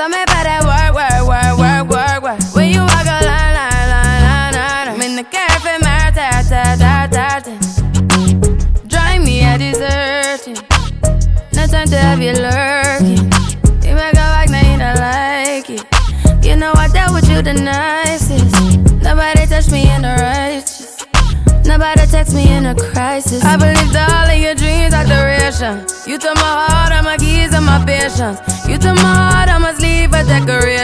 something about that work, work, work, work, work, work. When you walk a line, line, line, line, line. I'm in the cafe, my ta, ta, ta, ta, ta. Drive me a deserting. No time to have you lurking. You make a back, now you don't like it. You know I dealt with you the nicest. Nobody touched me in the righteous. Nobody text me in a crisis. I believed all of your dreams are duration. You took my heart, all my keys, and my patience. You took my heart, I must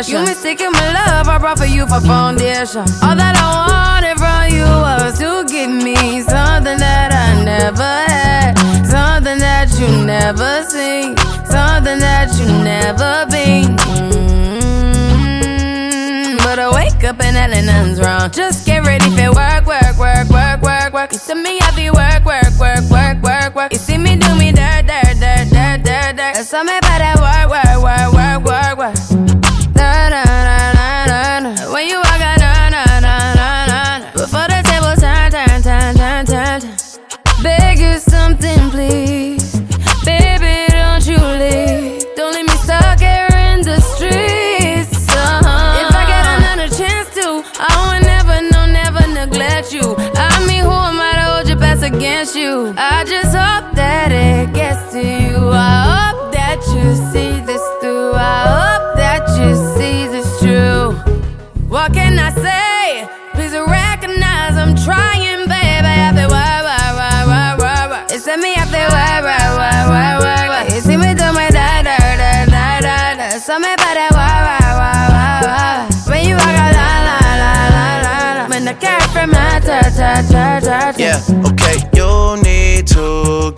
decoration. You mistaken my love, I brought for you for foundation. All that I wanted from you was to give me something that I never had, something that you never seen, something that you never been. Mm, But I wake up and hell nothing's wrong. Just get ready for work, work, work, work, work, work. You see me, I be work, work, work, work, work, work. You see me do me dirt, dirt, dirt, dirt, dirt, dirt. There's something about that work, work, work, work, work, work. I would never, no, never neglect you. I mean, who am I to hold your best against you? I just hope that it gets to you. I hope that you see this through. I hope that you see this true. What can I say? Please recognize I'm trying, baby. I feel why, why, why, why, why, why. It's me, I feel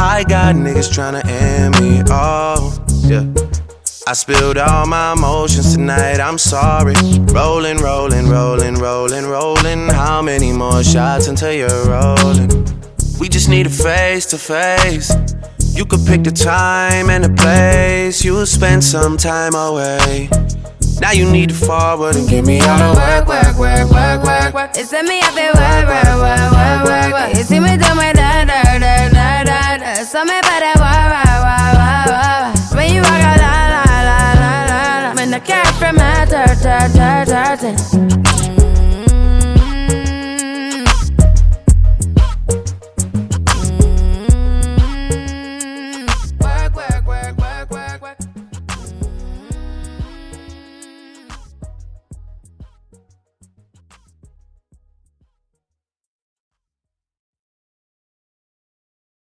I got niggas tryna end me. Oh, yeah. I spilled all my emotions tonight, I'm sorry. Rolling, rolling, rolling, rolling, rolling. How many more shots until you're rolling? We just need a face to face. You could pick the time and the place. You'll spend some time away. Now you need to forward and give me all the work, work, work, work, work, work. It's me, I feel work, work, work, work, cat from ta, ta, ta, ta, ta.